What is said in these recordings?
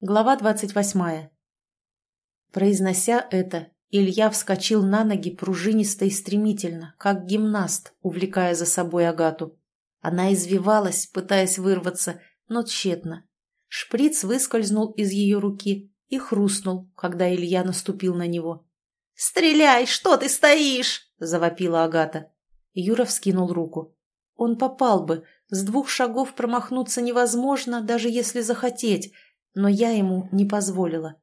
Глава двадцать восьмая. Произнося это, Илья вскочил на ноги пружинисто и стремительно, как гимнаст, увлекая за собой Агату. Она извивалась, пытаясь вырваться, но тщетно. Шприц выскользнул из ее руки и хрустнул, когда Илья наступил на него. «Стреляй! Что ты стоишь?» – завопила Агата. Юра вскинул руку. Он попал бы, с двух шагов промахнуться невозможно, даже если захотеть – но я ему не позволила.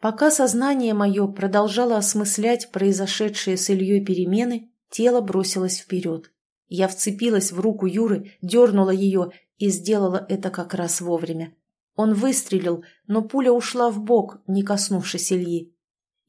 Пока сознание мое продолжало осмыслять произошедшие с Ильей перемены, тело бросилось вперед. Я вцепилась в руку Юры, дернула ее и сделала это как раз вовремя. Он выстрелил, но пуля ушла в бок, не коснувшись Ильи.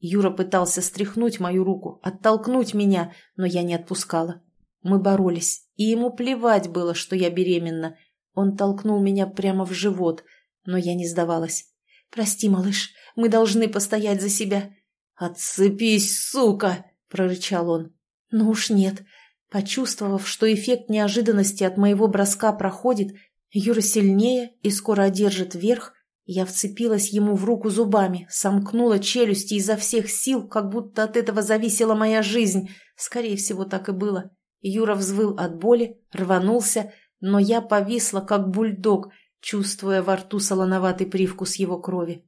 Юра пытался стряхнуть мою руку, оттолкнуть меня, но я не отпускала. Мы боролись, и ему плевать было, что я беременна. Он толкнул меня прямо в живот – но я не сдавалась. «Прости, малыш, мы должны постоять за себя». «Отцепись, сука!» – прорычал он. «Ну уж нет». Почувствовав, что эффект неожиданности от моего броска проходит, Юра сильнее и скоро одержит верх, я вцепилась ему в руку зубами, сомкнула челюсти изо всех сил, как будто от этого зависела моя жизнь. Скорее всего, так и было. Юра взвыл от боли, рванулся, но я повисла, как бульдог, чувствуя во рту солоноватый привкус его крови.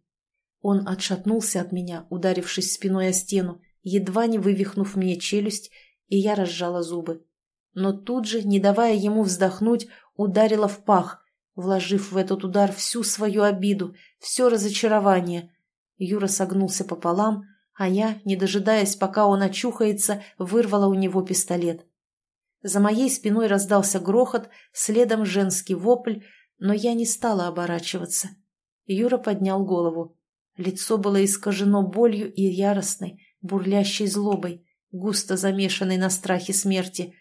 Он отшатнулся от меня, ударившись спиной о стену, едва не вывихнув мне челюсть, и я разжала зубы. Но тут же, не давая ему вздохнуть, ударила в пах, вложив в этот удар всю свою обиду, все разочарование. Юра согнулся пополам, а я, не дожидаясь, пока он очухается, вырвала у него пистолет. За моей спиной раздался грохот, следом женский вопль, но я не стала оборачиваться. Юра поднял голову. Лицо было искажено болью и яростной, бурлящей злобой, густо замешанной на страхе смерти.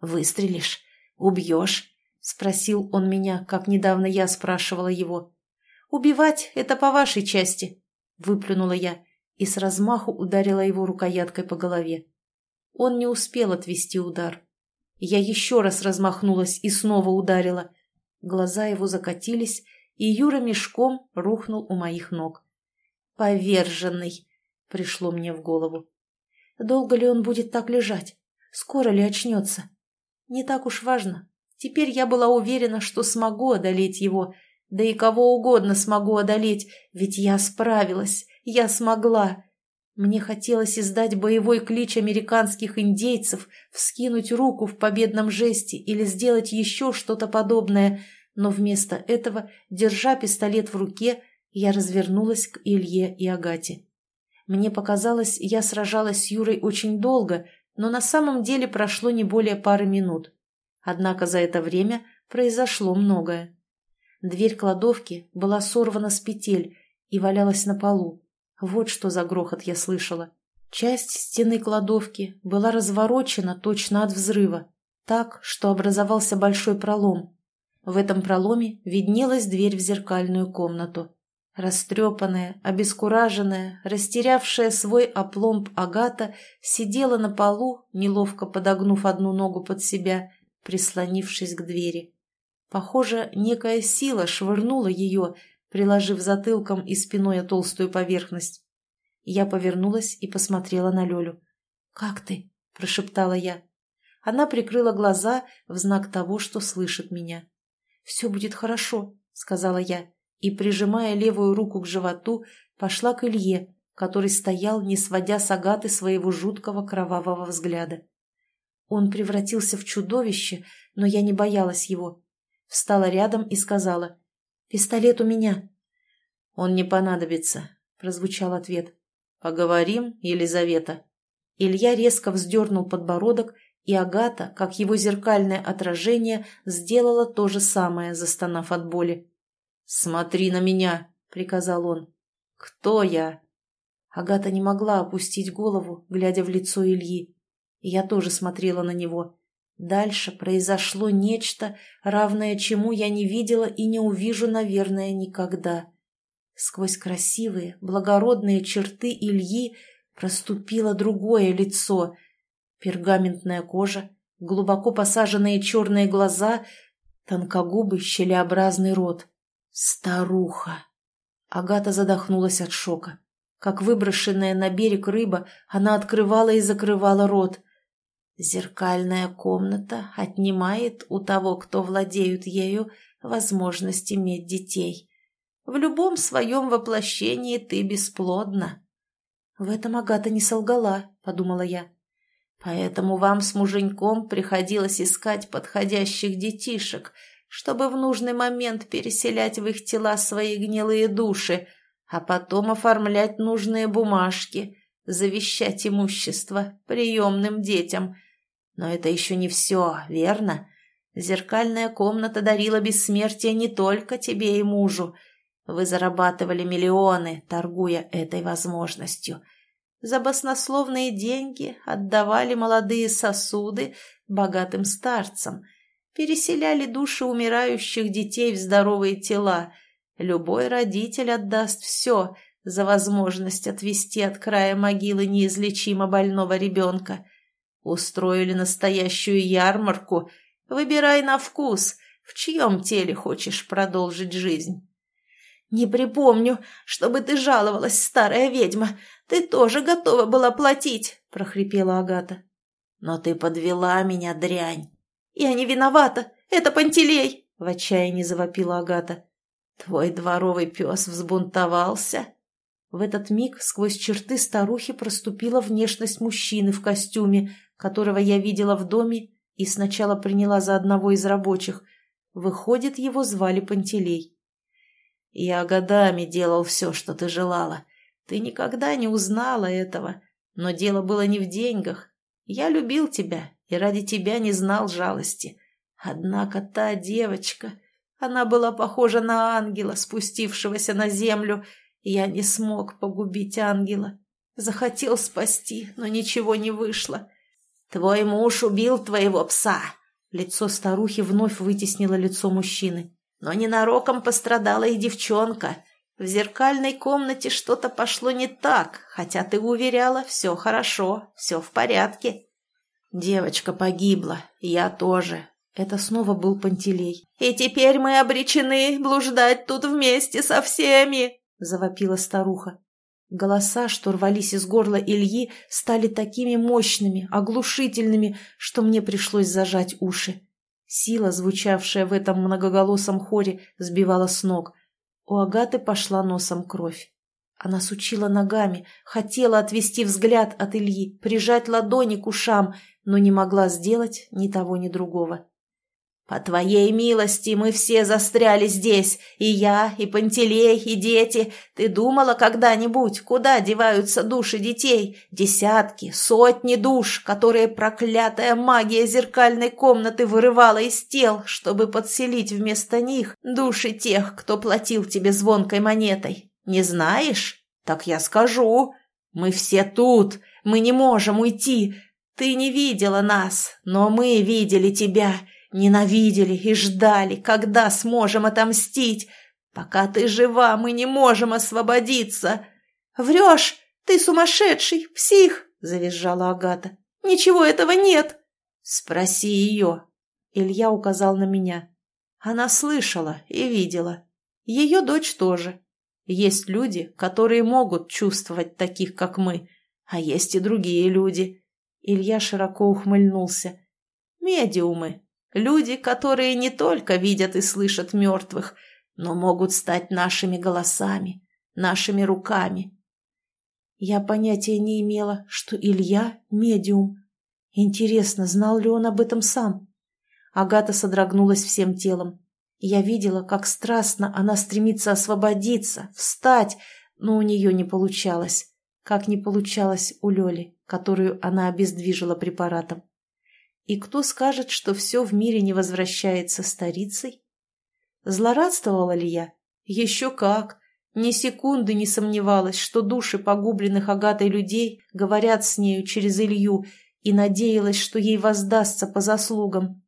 «Выстрелишь? Убьешь?» — спросил он меня, как недавно я спрашивала его. «Убивать — это по вашей части», — выплюнула я и с размаху ударила его рукояткой по голове. Он не успел отвести удар. Я еще раз размахнулась и снова ударила — Глаза его закатились, и Юра мешком рухнул у моих ног. «Поверженный!» — пришло мне в голову. «Долго ли он будет так лежать? Скоро ли очнется?» «Не так уж важно. Теперь я была уверена, что смогу одолеть его, да и кого угодно смогу одолеть, ведь я справилась, я смогла!» Мне хотелось издать боевой клич американских индейцев, вскинуть руку в победном жесте или сделать еще что-то подобное, но вместо этого, держа пистолет в руке, я развернулась к Илье и Агате. Мне показалось, я сражалась с Юрой очень долго, но на самом деле прошло не более пары минут. Однако за это время произошло многое. Дверь кладовки была сорвана с петель и валялась на полу. Вот что за грохот я слышала. Часть стены кладовки была разворочена точно от взрыва, так, что образовался большой пролом. В этом проломе виднелась дверь в зеркальную комнату. Растрепанная, обескураженная, растерявшая свой опломб Агата сидела на полу, неловко подогнув одну ногу под себя, прислонившись к двери. Похоже, некая сила швырнула ее, приложив затылком и спиной о толстую поверхность. Я повернулась и посмотрела на Лёлю. «Как ты?» – прошептала я. Она прикрыла глаза в знак того, что слышит меня. «Все будет хорошо», – сказала я, и, прижимая левую руку к животу, пошла к Илье, который стоял, не сводя с Агаты своего жуткого кровавого взгляда. Он превратился в чудовище, но я не боялась его. Встала рядом и сказала, «Пистолет у меня». «Он не понадобится», — прозвучал ответ. «Поговорим, Елизавета». Илья резко вздернул подбородок, и Агата, как его зеркальное отражение, сделала то же самое, застонав от боли. «Смотри на меня», — приказал он. «Кто я?» Агата не могла опустить голову, глядя в лицо Ильи. Я тоже смотрела на него. Дальше произошло нечто, равное чему я не видела и не увижу, наверное, никогда. Сквозь красивые, благородные черты Ильи проступило другое лицо. Пергаментная кожа, глубоко посаженные черные глаза, тонкогубый щелеобразный рот. Старуха! Агата задохнулась от шока. Как выброшенная на берег рыба, она открывала и закрывала рот. Зеркальная комната отнимает у того, кто владеет ею, возможность иметь детей. В любом своем воплощении ты бесплодна. В этом Агата не солгала, подумала я. Поэтому вам с муженьком приходилось искать подходящих детишек, чтобы в нужный момент переселять в их тела свои гнилые души, а потом оформлять нужные бумажки, завещать имущество приемным детям. Но это еще не все, верно? Зеркальная комната дарила бессмертие не только тебе и мужу. Вы зарабатывали миллионы, торгуя этой возможностью. За баснословные деньги отдавали молодые сосуды богатым старцам – переселяли души умирающих детей в здоровые тела. Любой родитель отдаст все за возможность отвести от края могилы неизлечимо больного ребенка. Устроили настоящую ярмарку. Выбирай на вкус, в чьем теле хочешь продолжить жизнь. «Не припомню, чтобы ты жаловалась, старая ведьма. Ты тоже готова была платить», — прохрипела Агата. «Но ты подвела меня, дрянь. «Я не виновата! Это Пантелей!» — в отчаянии завопила Агата. «Твой дворовый пес взбунтовался?» В этот миг сквозь черты старухи проступила внешность мужчины в костюме, которого я видела в доме и сначала приняла за одного из рабочих. Выходит, его звали Пантелей. «Я годами делал все, что ты желала. Ты никогда не узнала этого. Но дело было не в деньгах. Я любил тебя и ради тебя не знал жалости. Однако та девочка, она была похожа на ангела, спустившегося на землю. Я не смог погубить ангела. Захотел спасти, но ничего не вышло. Твой муж убил твоего пса. Лицо старухи вновь вытеснило лицо мужчины. Но ненароком пострадала и девчонка. В зеркальной комнате что-то пошло не так, хотя ты уверяла, все хорошо, все в порядке. Девочка погибла, я тоже. Это снова был Пантелей. «И теперь мы обречены блуждать тут вместе со всеми!» — завопила старуха. Голоса, что рвались из горла Ильи, стали такими мощными, оглушительными, что мне пришлось зажать уши. Сила, звучавшая в этом многоголосом хоре, сбивала с ног. У Агаты пошла носом кровь. Она сучила ногами, хотела отвести взгляд от Ильи, прижать ладони к ушам, но не могла сделать ни того, ни другого. «По твоей милости мы все застряли здесь, и я, и Пантелей, и дети. Ты думала когда-нибудь, куда деваются души детей? Десятки, сотни душ, которые проклятая магия зеркальной комнаты вырывала из тел, чтобы подселить вместо них души тех, кто платил тебе звонкой монетой. Не знаешь? Так я скажу. Мы все тут, мы не можем уйти, ты не видела нас, но мы видели тебя, ненавидели и ждали, когда сможем отомстить. Пока ты жива, мы не можем освободиться. Врешь, ты сумасшедший, псих, завизжала Агата. Ничего этого нет. Спроси ее. Илья указал на меня. Она слышала и видела. Ее дочь тоже. Есть люди, которые могут чувствовать таких, как мы, а есть и другие люди. Илья широко ухмыльнулся. «Медиумы. Люди, которые не только видят и слышат мертвых, но могут стать нашими голосами, нашими руками». Я понятия не имела, что Илья – медиум. Интересно, знал ли он об этом сам? Агата содрогнулась всем телом. Я видела, как страстно она стремится освободиться, встать, но у нее не получалось, как не получалось у Лёли которую она обездвижила препаратом. И кто скажет, что все в мире не возвращается старицей? Злорадствовала ли я? Еще как! Ни секунды не сомневалась, что души погубленных Агатой людей говорят с нею через Илью и надеялась, что ей воздастся по заслугам.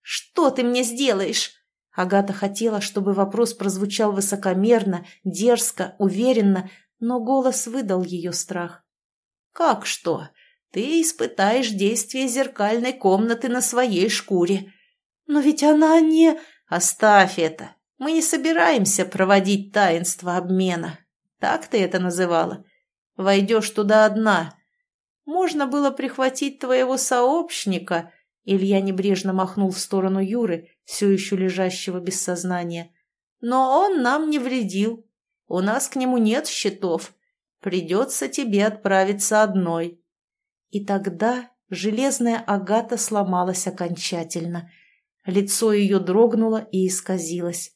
«Что ты мне сделаешь?» Агата хотела, чтобы вопрос прозвучал высокомерно, дерзко, уверенно, но голос выдал ее страх. «Как что? Ты испытаешь действие зеркальной комнаты на своей шкуре». «Но ведь она не...» «Оставь это. Мы не собираемся проводить таинство обмена. Так ты это называла. Войдешь туда одна. Можно было прихватить твоего сообщника. Илья небрежно махнул в сторону Юры, все еще лежащего без сознания. Но он нам не вредил. У нас к нему нет счетов. Придется тебе отправиться одной. И тогда железная агата сломалась окончательно. Лицо ее дрогнуло и исказилось.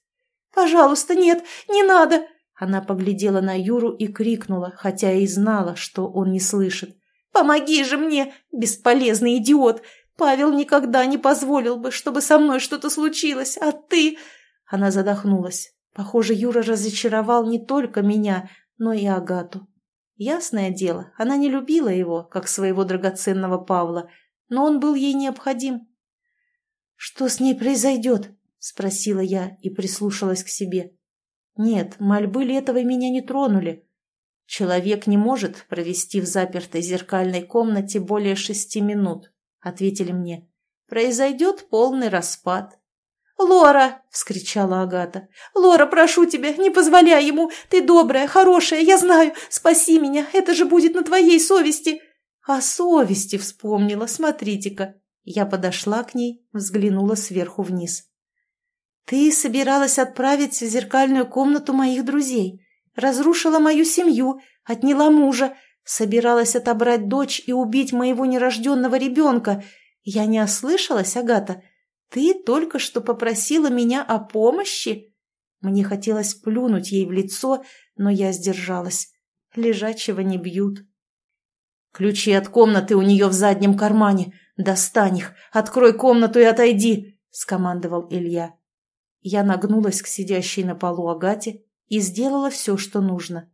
«Пожалуйста, нет, не надо!» Она поглядела на Юру и крикнула, хотя и знала, что он не слышит. «Помоги же мне, бесполезный идиот! Павел никогда не позволил бы, чтобы со мной что-то случилось, а ты...» Она задохнулась. Похоже, Юра разочаровал не только меня, но и Агату. Ясное дело, она не любила его, как своего драгоценного Павла, но он был ей необходим. «Что с ней произойдет?» – спросила я и прислушалась к себе. Нет, мольбы Летовой меня не тронули. Человек не может провести в запертой зеркальной комнате более шести минут, ответили мне. Произойдет полный распад. «Лора!» — вскричала Агата. «Лора, прошу тебя, не позволяй ему! Ты добрая, хорошая, я знаю! Спаси меня, это же будет на твоей совести!» «О совести вспомнила, смотрите-ка!» Я подошла к ней, взглянула сверху вниз. «Ты собиралась отправить в зеркальную комнату моих друзей, разрушила мою семью, отняла мужа, собиралась отобрать дочь и убить моего нерожденного ребенка. Я не ослышалась, Агата? Ты только что попросила меня о помощи?» Мне хотелось плюнуть ей в лицо, но я сдержалась. Лежачего не бьют. «Ключи от комнаты у нее в заднем кармане. Достань их, открой комнату и отойди!» — скомандовал Илья. Я нагнулась к сидящей на полу Агате и сделала все, что нужно.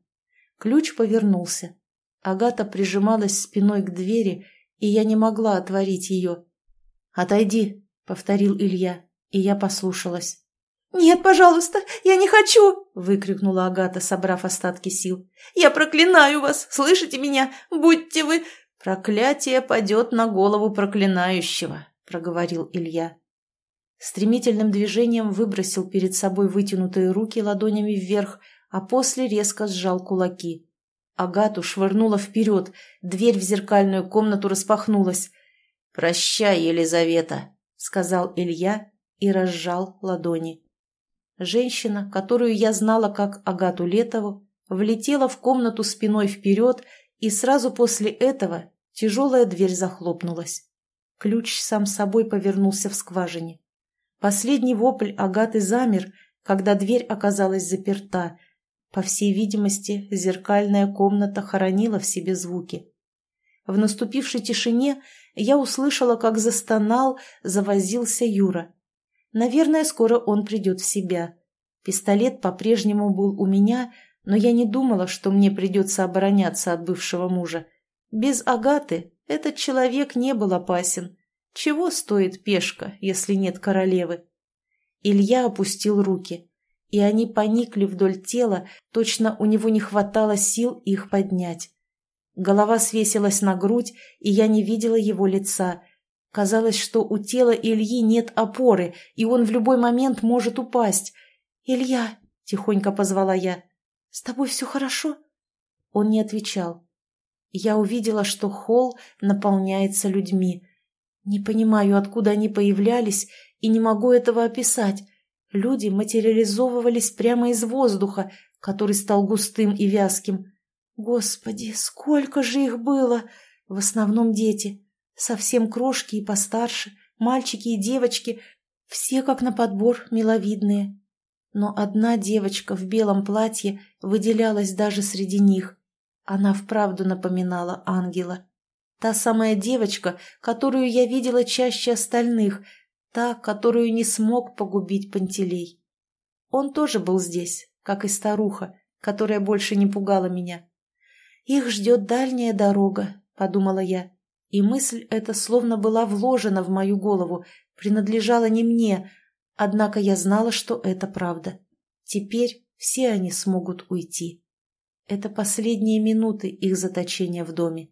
Ключ повернулся. Агата прижималась спиной к двери, и я не могла отворить ее. «Отойди», — повторил Илья, и я послушалась. «Нет, пожалуйста, я не хочу!» — выкрикнула Агата, собрав остатки сил. «Я проклинаю вас! Слышите меня? Будьте вы...» «Проклятие падет на голову проклинающего», — проговорил Илья. Стремительным движением выбросил перед собой вытянутые руки ладонями вверх, а после резко сжал кулаки. Агату швырнула вперед, дверь в зеркальную комнату распахнулась. «Прощай, Елизавета», — сказал Илья и разжал ладони. Женщина, которую я знала как Агату Летову, влетела в комнату спиной вперед, и сразу после этого тяжелая дверь захлопнулась. Ключ сам собой повернулся в скважине. Последний вопль Агаты замер, когда дверь оказалась заперта. По всей видимости, зеркальная комната хоронила в себе звуки. В наступившей тишине я услышала, как застонал, завозился Юра. Наверное, скоро он придет в себя. Пистолет по-прежнему был у меня, но я не думала, что мне придется обороняться от бывшего мужа. Без Агаты этот человек не был опасен. Чего стоит пешка, если нет королевы? Илья опустил руки, и они поникли вдоль тела, точно у него не хватало сил их поднять. Голова свесилась на грудь, и я не видела его лица. Казалось, что у тела Ильи нет опоры, и он в любой момент может упасть. «Илья!» — тихонько позвала я. «С тобой все хорошо?» Он не отвечал. Я увидела, что холл наполняется людьми. Не понимаю, откуда они появлялись, и не могу этого описать. Люди материализовывались прямо из воздуха, который стал густым и вязким. Господи, сколько же их было! В основном дети. Совсем крошки и постарше, мальчики и девочки, все как на подбор миловидные. Но одна девочка в белом платье выделялась даже среди них. Она вправду напоминала ангела. Та самая девочка, которую я видела чаще остальных, та, которую не смог погубить Пантелей. Он тоже был здесь, как и старуха, которая больше не пугала меня. «Их ждет дальняя дорога», — подумала я, и мысль эта словно была вложена в мою голову, принадлежала не мне, однако я знала, что это правда. Теперь все они смогут уйти. Это последние минуты их заточения в доме.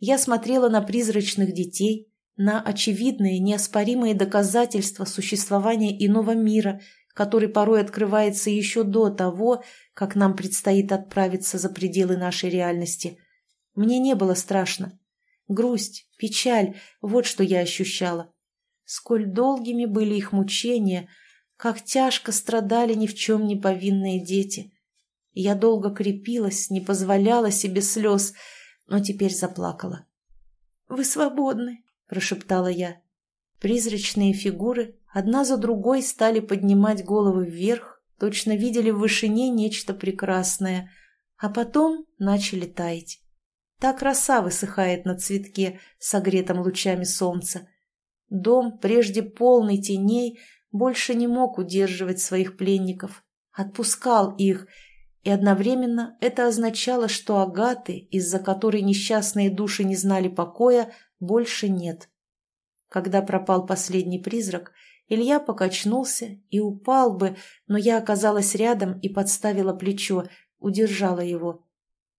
Я смотрела на призрачных детей, на очевидные, неоспоримые доказательства существования иного мира, который порой открывается еще до того, как нам предстоит отправиться за пределы нашей реальности. Мне не было страшно. Грусть, печаль – вот что я ощущала. Сколь долгими были их мучения, как тяжко страдали ни в чем не повинные дети. Я долго крепилась, не позволяла себе слез, но теперь заплакала. «Вы свободны», – прошептала я. Призрачные фигуры одна за другой стали поднимать головы вверх, точно видели в вышине нечто прекрасное, а потом начали таять. Так роса высыхает на цветке, согретом лучами солнца. Дом, прежде полный теней, больше не мог удерживать своих пленников, отпускал их, и одновременно это означало, что Агаты, из-за которой несчастные души не знали покоя, больше нет. Когда пропал последний призрак, Илья покачнулся и упал бы, но я оказалась рядом и подставила плечо, удержала его.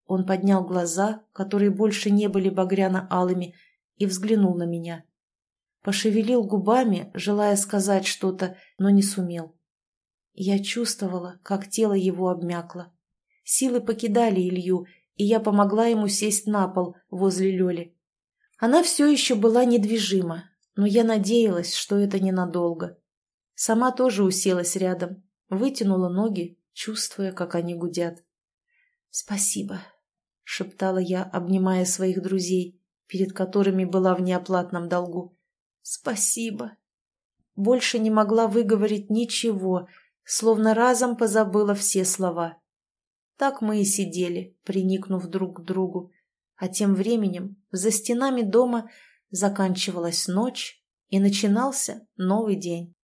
Он поднял глаза, которые больше не были багряно-алыми, и взглянул на меня. Пошевелил губами, желая сказать что-то, но не сумел. Я чувствовала, как тело его обмякло. Силы покидали Илью, и я помогла ему сесть на пол возле Лёли. Она все еще была недвижима, но я надеялась, что это ненадолго. Сама тоже уселась рядом, вытянула ноги, чувствуя, как они гудят. «Спасибо», — шептала я, обнимая своих друзей, перед которыми была в неоплатном долгу. «Спасибо». Больше не могла выговорить ничего, словно разом позабыла все слова. Так мы и сидели, приникнув друг к другу, а тем временем за стенами дома заканчивалась ночь и начинался новый день.